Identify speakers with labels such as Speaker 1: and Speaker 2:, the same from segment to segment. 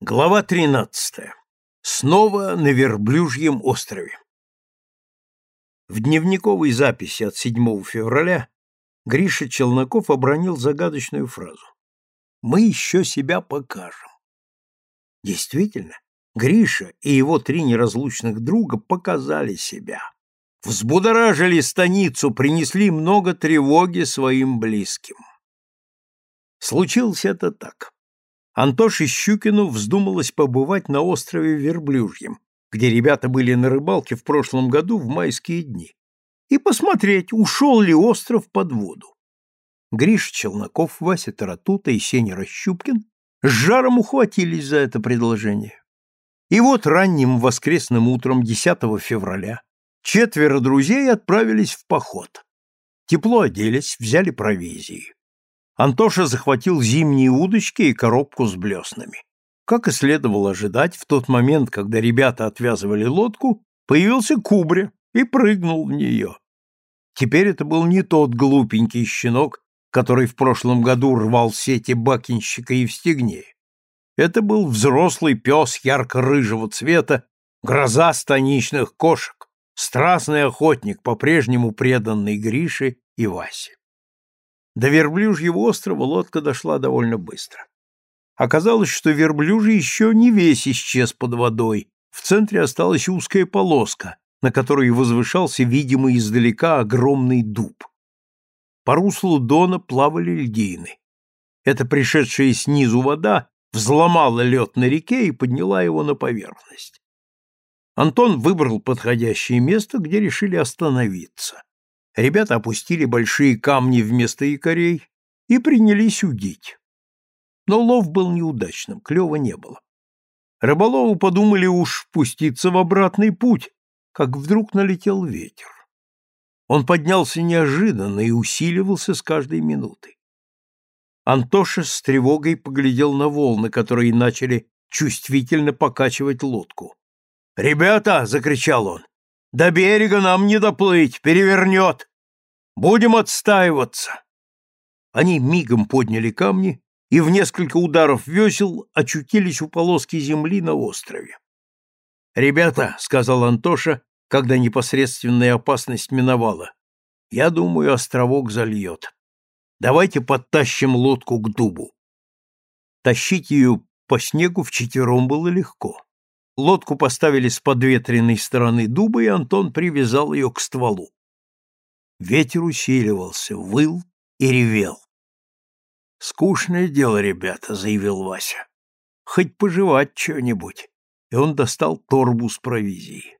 Speaker 1: Глава 13. Снова на Верблюжьем острове. В дневниковой записи от 7 февраля Гриша Челноков обронил загадочную фразу. «Мы еще себя покажем». Действительно, Гриша и его три неразлучных друга показали себя. Взбудоражили станицу, принесли много тревоги своим близким. Случилось это так. Антоше Щукину вздумалось побывать на острове Верблюжьем, где ребята были на рыбалке в прошлом году в майские дни, и посмотреть, ушел ли остров под воду. Гриша Челноков, Вася Таратута и Сеня Расщупкин с жаром ухватились за это предложение. И вот ранним воскресным утром 10 февраля четверо друзей отправились в поход. Тепло оделись, взяли провизии. Антоша захватил зимние удочки и коробку с блеснами. Как и следовало ожидать, в тот момент, когда ребята отвязывали лодку, появился Кубря и прыгнул в нее. Теперь это был не тот глупенький щенок, который в прошлом году рвал сети бакинщика и в стегне. Это был взрослый пес ярко-рыжего цвета, гроза станичных кошек, страстный охотник, по-прежнему преданный Грише и Васе. До Верблюжьего острова лодка дошла довольно быстро. Оказалось, что верблюжий еще не весь исчез под водой, в центре осталась узкая полоска, на которой возвышался видимый издалека огромный дуб. По руслу Дона плавали льдины. Эта пришедшая снизу вода взломала лед на реке и подняла его на поверхность. Антон выбрал подходящее место, где решили остановиться. Ребята опустили большие камни вместо якорей и принялись удить. Но лов был неудачным, клёва не было. Рыболовы подумали уж пуститься в обратный путь, как вдруг налетел ветер. Он поднялся неожиданно и усиливался с каждой минутой. Антоша с тревогой поглядел на волны, которые начали чувствительно покачивать лодку. «Ребята!» — закричал он. «До берега нам не доплыть, перевернет! Будем отстаиваться!» Они мигом подняли камни и в несколько ударов весел очутились у полоски земли на острове. «Ребята», — сказал Антоша, когда непосредственная опасность миновала, — «я думаю, островок зальет. Давайте подтащим лодку к дубу». Тащить ее по снегу вчетвером было легко. Лодку поставили с подветренной стороны дуба, и Антон привязал ее к стволу. Ветер усиливался, выл и ревел. «Скучное дело, ребята», — заявил Вася. «Хоть пожевать что-нибудь». И он достал торбу с провизией.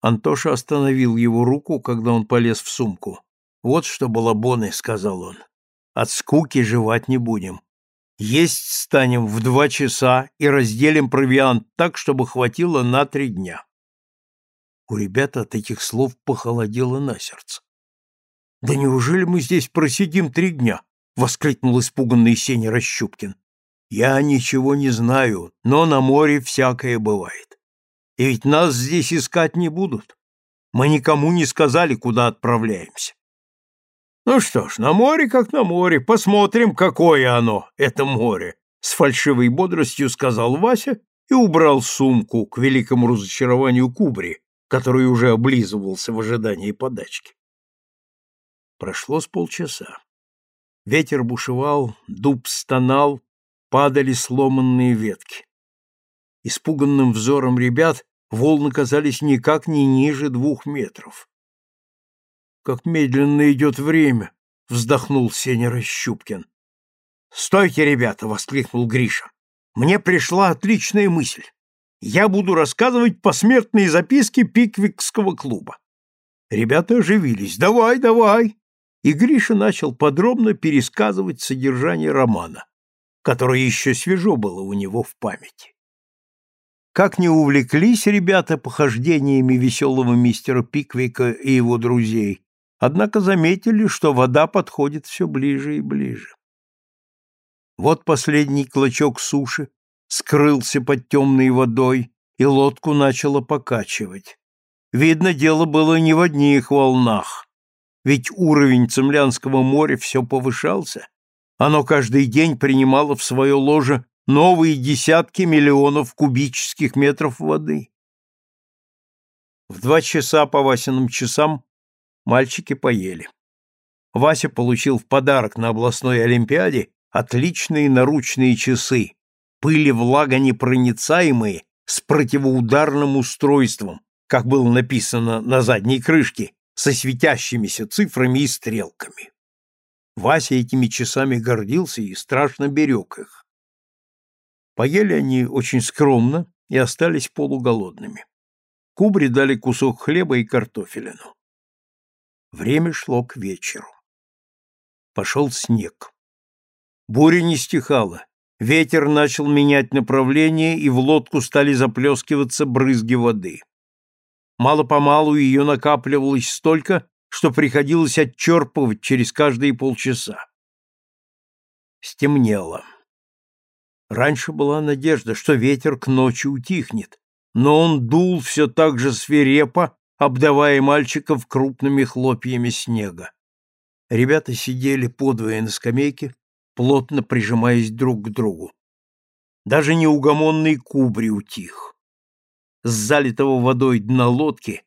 Speaker 1: Антоша остановил его руку, когда он полез в сумку. «Вот что, балабоны», — сказал он, — «от скуки жевать не будем. Есть станем в два часа и разделим провиант так, чтобы хватило на три дня». У ребят от этих слов похолодело на сердце. Да неужели мы здесь просидим три дня? воскликнул испуганный Сеня Расщупкин. Я ничего не знаю, но на море всякое бывает. И ведь нас здесь искать не будут. Мы никому не сказали, куда отправляемся. Ну что ж, на море как на море, посмотрим, какое оно, это море, с фальшивой бодростью сказал Вася и убрал сумку к великому разочарованию Кубри, который уже облизывался в ожидании подачки. Прошло с полчаса. Ветер бушевал, дуб стонал, падали сломанные ветки. Испуганным взором ребят волны казались никак не ниже двух метров. «Как медленно идет время!» — вздохнул Сеня Расщупкин. «Стойте, ребята!» — воскликнул Гриша. «Мне пришла отличная мысль. Я буду рассказывать посмертные записки Пиквикского клуба». Ребята оживились. «Давай, давай!» и Гриша начал подробно пересказывать содержание романа, которое еще свежо было у него в памяти. Как не увлеклись ребята похождениями веселого мистера Пиквика и его друзей, однако заметили, что вода подходит все ближе и ближе. Вот последний клочок суши скрылся под темной водой, и лодку начало покачивать. Видно, дело было не в одних волнах ведь уровень Цемлянского моря все повышался, оно каждый день принимало в свое ложе новые десятки миллионов кубических метров воды. В два часа по Васиным часам мальчики поели. Вася получил в подарок на областной олимпиаде отличные наручные часы, пыли влага непроницаемые, с противоударным устройством, как было написано на задней крышке, со светящимися цифрами и стрелками. Вася этими часами гордился и страшно берег их. Поели они очень скромно и остались полуголодными. Кубре дали кусок хлеба и картофелину. Время шло к вечеру. Пошел снег. Буря не стихала. Ветер начал менять направление, и в лодку стали заплескиваться брызги воды. Мало-помалу ее накапливалось столько, что приходилось отчерпывать через каждые полчаса. Стемнело. Раньше была надежда, что ветер к ночи утихнет, но он дул все так же свирепо, обдавая мальчиков крупными хлопьями снега. Ребята сидели подвое на скамейке, плотно прижимаясь друг к другу. Даже неугомонный кубри утих. С залитого водой дна лодки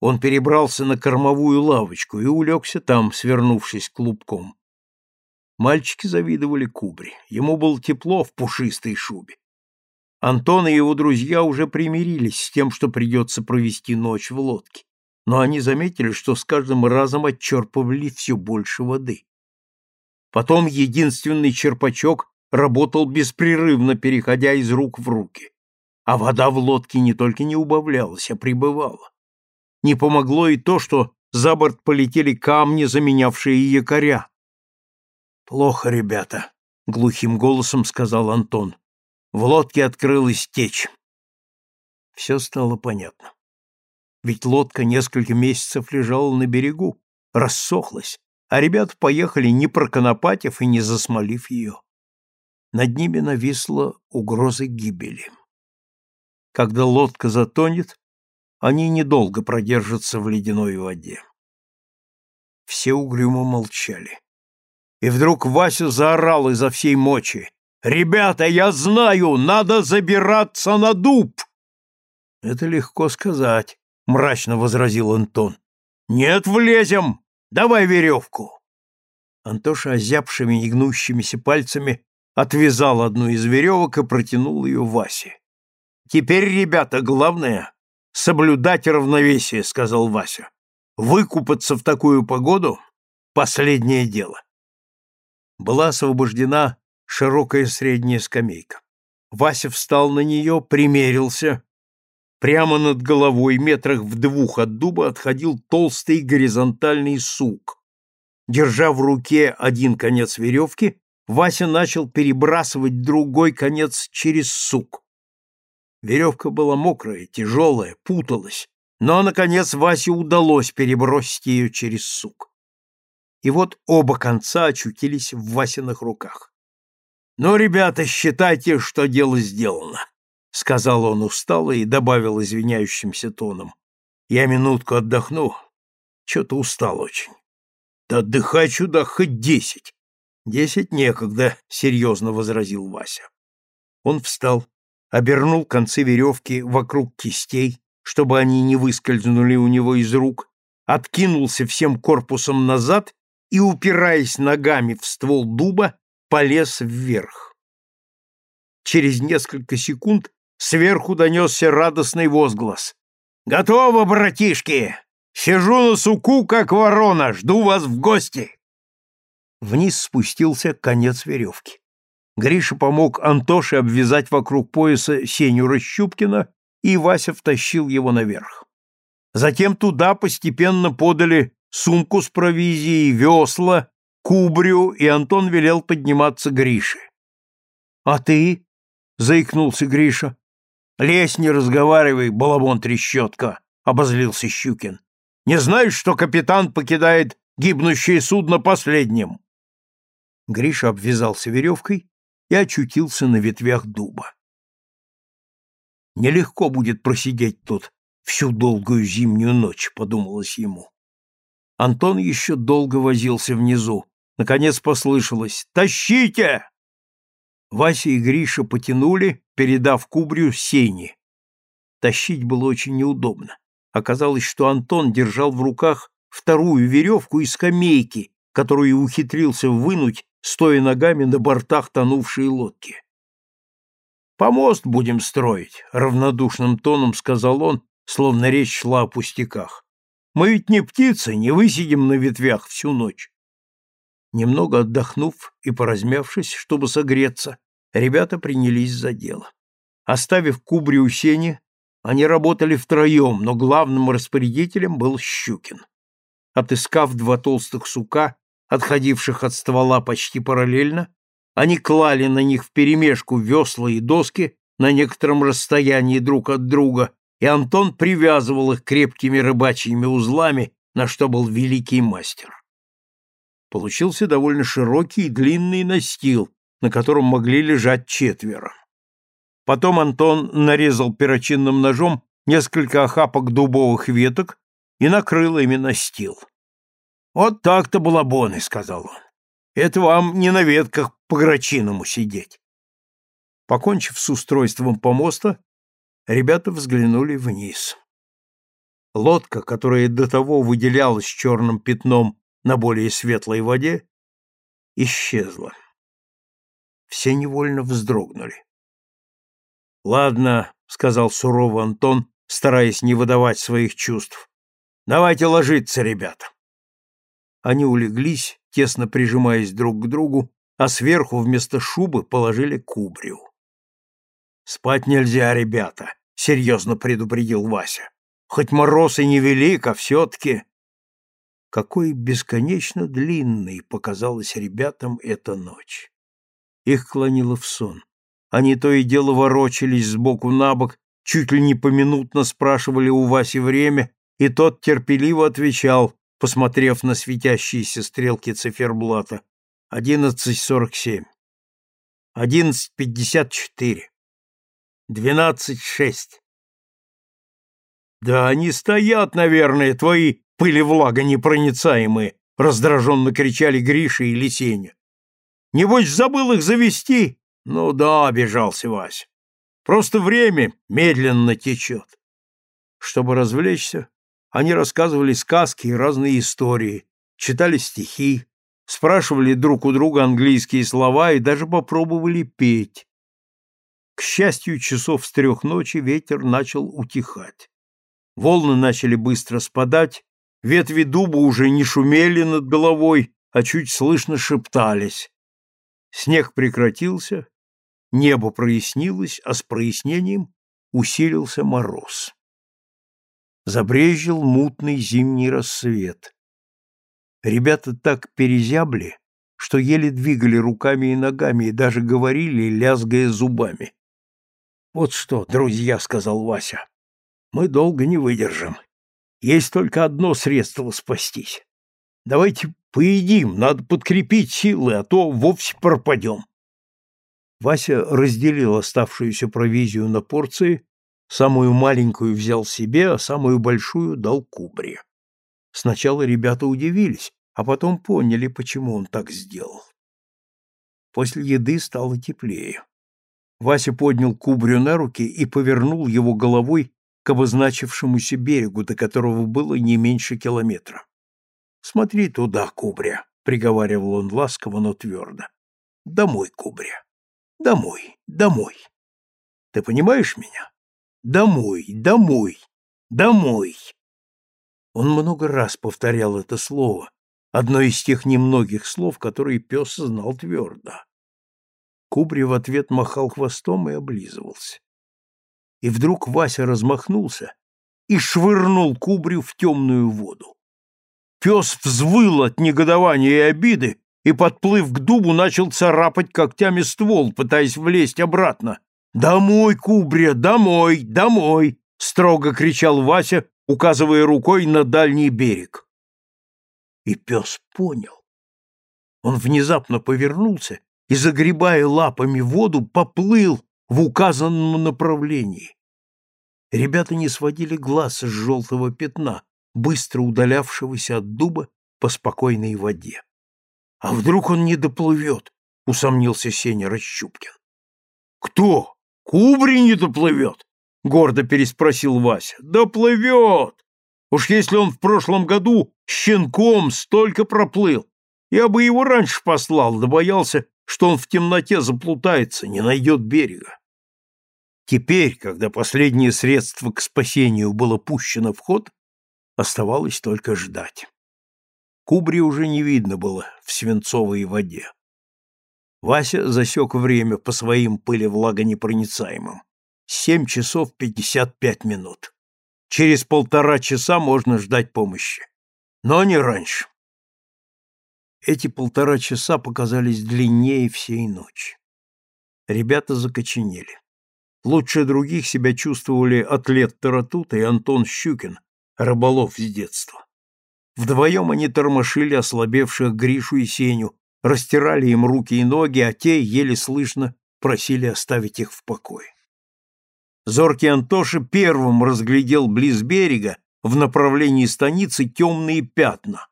Speaker 1: он перебрался на кормовую лавочку и улегся там, свернувшись клубком. Мальчики завидовали кубри. Ему было тепло в пушистой шубе. Антон и его друзья уже примирились с тем, что придется провести ночь в лодке, но они заметили, что с каждым разом отчерпывали все больше воды. Потом единственный черпачок работал беспрерывно, переходя из рук в руки. А вода в лодке не только не убавлялась, а прибывала. Не помогло и то, что за борт полетели камни, заменявшие якоря. «Плохо, ребята», — глухим голосом сказал Антон. В лодке открылась течь. Все стало понятно. Ведь лодка несколько месяцев лежала на берегу, рассохлась, а ребята поехали, не проконопатив и не засмолив ее. Над ними нависла угроза гибели. Когда лодка затонет, они недолго продержатся в ледяной воде. Все угрюмо молчали. И вдруг Вася заорал изо всей мочи. «Ребята, я знаю, надо забираться на дуб!» «Это легко сказать», — мрачно возразил Антон. «Нет, влезем! Давай веревку!» Антоша озябшими и гнущимися пальцами отвязал одну из веревок и протянул ее Васе. «Теперь, ребята, главное — соблюдать равновесие», — сказал Вася. «Выкупаться в такую погоду — последнее дело». Была освобождена широкая средняя скамейка. Вася встал на нее, примерился, Прямо над головой, метрах в двух от дуба, отходил толстый горизонтальный сук. Держа в руке один конец веревки, Вася начал перебрасывать другой конец через сук. Веревка была мокрая, тяжелая, путалась, но, наконец, Васе удалось перебросить ее через сук. И вот оба конца очутились в Васиных руках. «Ну, ребята, считайте, что дело сделано сказал он устало и добавил извиняющимся тоном. Я минутку отдохну. Что-то устал очень. Да отдыхай сюда хоть десять. Десять некогда, серьезно возразил Вася. Он встал, обернул концы веревки вокруг кистей, чтобы они не выскользнули у него из рук, откинулся всем корпусом назад и, упираясь ногами в ствол дуба, полез вверх. Через несколько секунд Сверху донесся радостный возглас. «Готово, братишки! Сижу на суку, как ворона, жду вас в гости!» Вниз спустился конец веревки. Гриша помог Антоше обвязать вокруг пояса Сеню Расщупкина, и Вася втащил его наверх. Затем туда постепенно подали сумку с провизией, весла, кубрю, и Антон велел подниматься Грише. — А ты? — заикнулся Гриша. Лезь, не разговаривай, балабон трещотка, — обозлился Щукин. Не знаешь, что капитан покидает гибнущее судно последним? Гриша обвязался веревкой и очутился на ветвях дуба. Нелегко будет просидеть тут всю долгую зимнюю ночь, подумалось ему. Антон еще долго возился внизу. Наконец послышалось «Тащите!» Вася и Гриша потянули, передав кубрю сени. Тащить было очень неудобно. Оказалось, что Антон держал в руках вторую веревку из скамейки, которую ухитрился вынуть, стоя ногами на бортах тонувшей лодки. «Помост будем строить», — равнодушным тоном сказал он, словно речь шла о пустяках. «Мы ведь не птицы, не высидим на ветвях всю ночь». Немного отдохнув и поразмявшись, чтобы согреться, ребята принялись за дело. Оставив кубри у сени, они работали втроем, но главным распорядителем был Щукин. Отыскав два толстых сука, отходивших от ствола почти параллельно, они клали на них вперемешку весла и доски на некотором расстоянии друг от друга, и Антон привязывал их крепкими рыбачьими узлами, на что был великий мастер. Получился довольно широкий и длинный настил, на котором могли лежать четверо. Потом Антон нарезал перочинным ножом несколько охапок дубовых веток и накрыл ими настил. «Вот так-то балабоны», — сказал он. «Это вам не на ветках по грачиному сидеть». Покончив с устройством помоста, ребята взглянули вниз. Лодка, которая до того выделялась черным пятном на более светлой воде, исчезла. Все невольно вздрогнули. «Ладно», — сказал сурово Антон, стараясь не выдавать своих чувств. «Давайте ложиться, ребята». Они улеглись, тесно прижимаясь друг к другу, а сверху вместо шубы положили кубрю. «Спать нельзя, ребята», — серьезно предупредил Вася. «Хоть мороз и невелик, а все-таки...» Какой бесконечно длинной показалась ребятам эта ночь. Их клонило в сон. Они то и дело ворочались сбоку на бок, чуть ли не поминутно спрашивали у Васи время, и тот терпеливо отвечал, посмотрев на светящиеся стрелки циферблата. «Одиннадцать сорок семь. Одиннадцать пятьдесят четыре. Двенадцать шесть». «Да они стоят, наверное, твои пыли-влага непроницаемые!» — раздраженно кричали Гриша и Лисеня. Небось, забыл их завести? Ну да, обижался Вася. Просто время медленно течет. Чтобы развлечься, они рассказывали сказки и разные истории, читали стихи, спрашивали друг у друга английские слова и даже попробовали петь. К счастью, часов с трех ночи ветер начал утихать. Волны начали быстро спадать, ветви дуба уже не шумели над головой, а чуть слышно шептались. Снег прекратился, небо прояснилось, а с прояснением усилился мороз. Забрезжил мутный зимний рассвет. Ребята так перезябли, что еле двигали руками и ногами и даже говорили, лязгая зубами. «Вот что, друзья», — сказал Вася, — «мы долго не выдержим. Есть только одно средство спастись. Давайте поедим, надо подкрепить силы, а то вовсе пропадем. Вася разделил оставшуюся провизию на порции, самую маленькую взял себе, а самую большую дал кубре. Сначала ребята удивились, а потом поняли, почему он так сделал. После еды стало теплее. Вася поднял кубрю на руки и повернул его головой к обозначившемуся берегу, до которого было не меньше километра. Смотри туда, Кубря, приговаривал он ласково, но твердо. Домой, Кубря. Домой, домой. Ты понимаешь меня? Домой, домой, домой. Он много раз повторял это слово, одно из тех немногих слов, которые пес знал твердо. Кубри в ответ махал хвостом и облизывался. И вдруг Вася размахнулся и швырнул Кубрю в темную воду. Пес взвыл от негодования и обиды и, подплыв к дубу, начал царапать когтями ствол, пытаясь влезть обратно. «Домой, Кубря, домой, домой!» — строго кричал Вася, указывая рукой на дальний берег. И пес понял. Он внезапно повернулся и, загребая лапами воду, поплыл в указанном направлении. Ребята не сводили глаз с желтого пятна, быстро удалявшегося от дуба по спокойной воде. А вдруг он не доплывет? — усомнился Сеня Расщупкин. «Кто? Кубри не доплывет?» — гордо переспросил Вася. «Доплывет! Уж если он в прошлом году щенком столько проплыл, я бы его раньше послал, да боялся, что он в темноте заплутается, не найдет берега. Теперь, когда последнее средство к спасению было пущено в ход, оставалось только ждать. Кубри уже не видно было в свинцовой воде. Вася засек время по своим пылевлагонепроницаемым. Семь часов пятьдесят пять минут. Через полтора часа можно ждать помощи. Но не раньше. Эти полтора часа показались длиннее всей ночи. Ребята закоченели. Лучше других себя чувствовали атлет Таратута и Антон Щукин, рыболов с детства. Вдвоем они тормошили ослабевших Гришу и Сеню, растирали им руки и ноги, а те, еле слышно, просили оставить их в покое. Зоркий Антоша первым разглядел близ берега в направлении станицы темные пятна,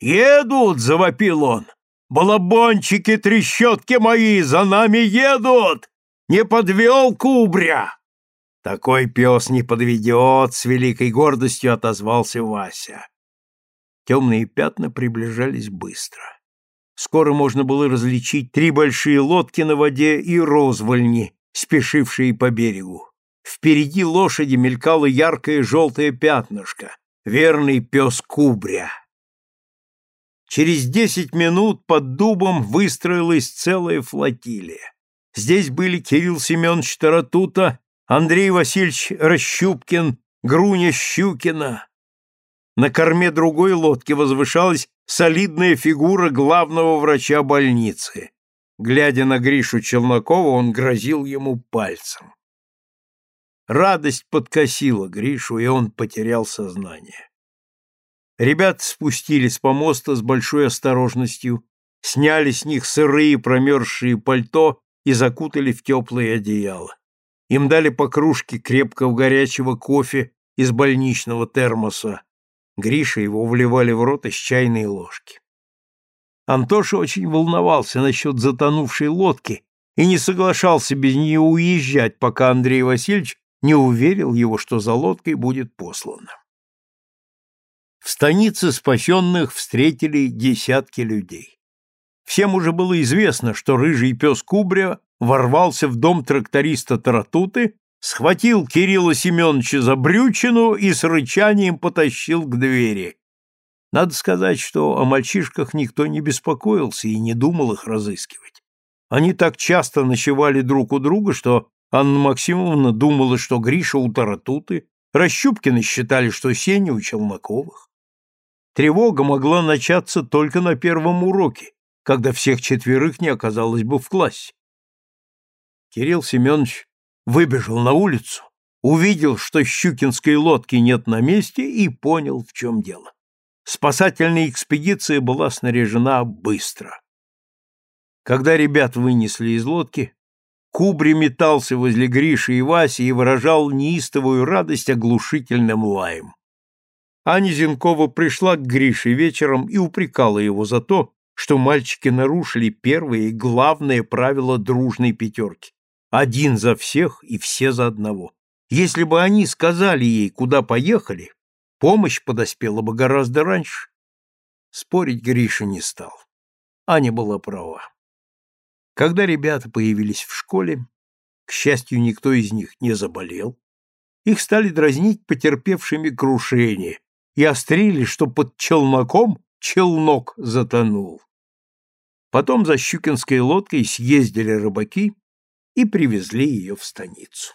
Speaker 1: «Едут!» — завопил он. «Балабончики, трещотки мои, за нами едут! Не подвел кубря!» «Такой пес не подведет!» — с великой гордостью отозвался Вася. Темные пятна приближались быстро. Скоро можно было различить три большие лодки на воде и розвольни, спешившие по берегу. Впереди лошади мелькало яркое желтое пятнышко, верный пес Кубря. Через десять минут под дубом выстроилась целая флотилия. Здесь были Кирилл Семенович Таратута, Андрей Васильевич Расщупкин, Груня Щукина. На корме другой лодки возвышалась солидная фигура главного врача больницы. Глядя на Гришу Челнокова, он грозил ему пальцем. Радость подкосила Гришу, и он потерял сознание. Ребята спустились с помоста с большой осторожностью, сняли с них сырые промерзшие пальто и закутали в теплые одеяла. Им дали по кружке крепкого горячего кофе из больничного термоса. Гриша его вливали в рот из чайной ложки. Антоша очень волновался насчет затонувшей лодки и не соглашался без нее уезжать, пока Андрей Васильевич не уверил его, что за лодкой будет послано. В станице спасенных встретили десятки людей. Всем уже было известно, что рыжий пес Кубря ворвался в дом тракториста Таратуты, схватил Кирилла Семеновича за брючину и с рычанием потащил к двери. Надо сказать, что о мальчишках никто не беспокоился и не думал их разыскивать. Они так часто ночевали друг у друга, что Анна Максимовна думала, что Гриша у Таратуты, Расщупкины считали, что Сеня у Челноковых. Тревога могла начаться только на первом уроке, когда всех четверых не оказалось бы в классе. Кирилл Семенович выбежал на улицу, увидел, что щукинской лодки нет на месте и понял, в чем дело. Спасательная экспедиция была снаряжена быстро. Когда ребят вынесли из лодки, Кубри метался возле Гриши и Васи и выражал неистовую радость оглушительным лаем. Аня Зинкова пришла к Грише вечером и упрекала его за то, что мальчики нарушили первое и главное правило дружной пятерки. Один за всех и все за одного. Если бы они сказали ей, куда поехали, помощь подоспела бы гораздо раньше. Спорить Гриша не стал. Аня была права. Когда ребята появились в школе, к счастью, никто из них не заболел, их стали дразнить потерпевшими крушение, и острили, что под челноком челнок затонул. Потом за Щукинской лодкой съездили рыбаки и привезли ее в станицу.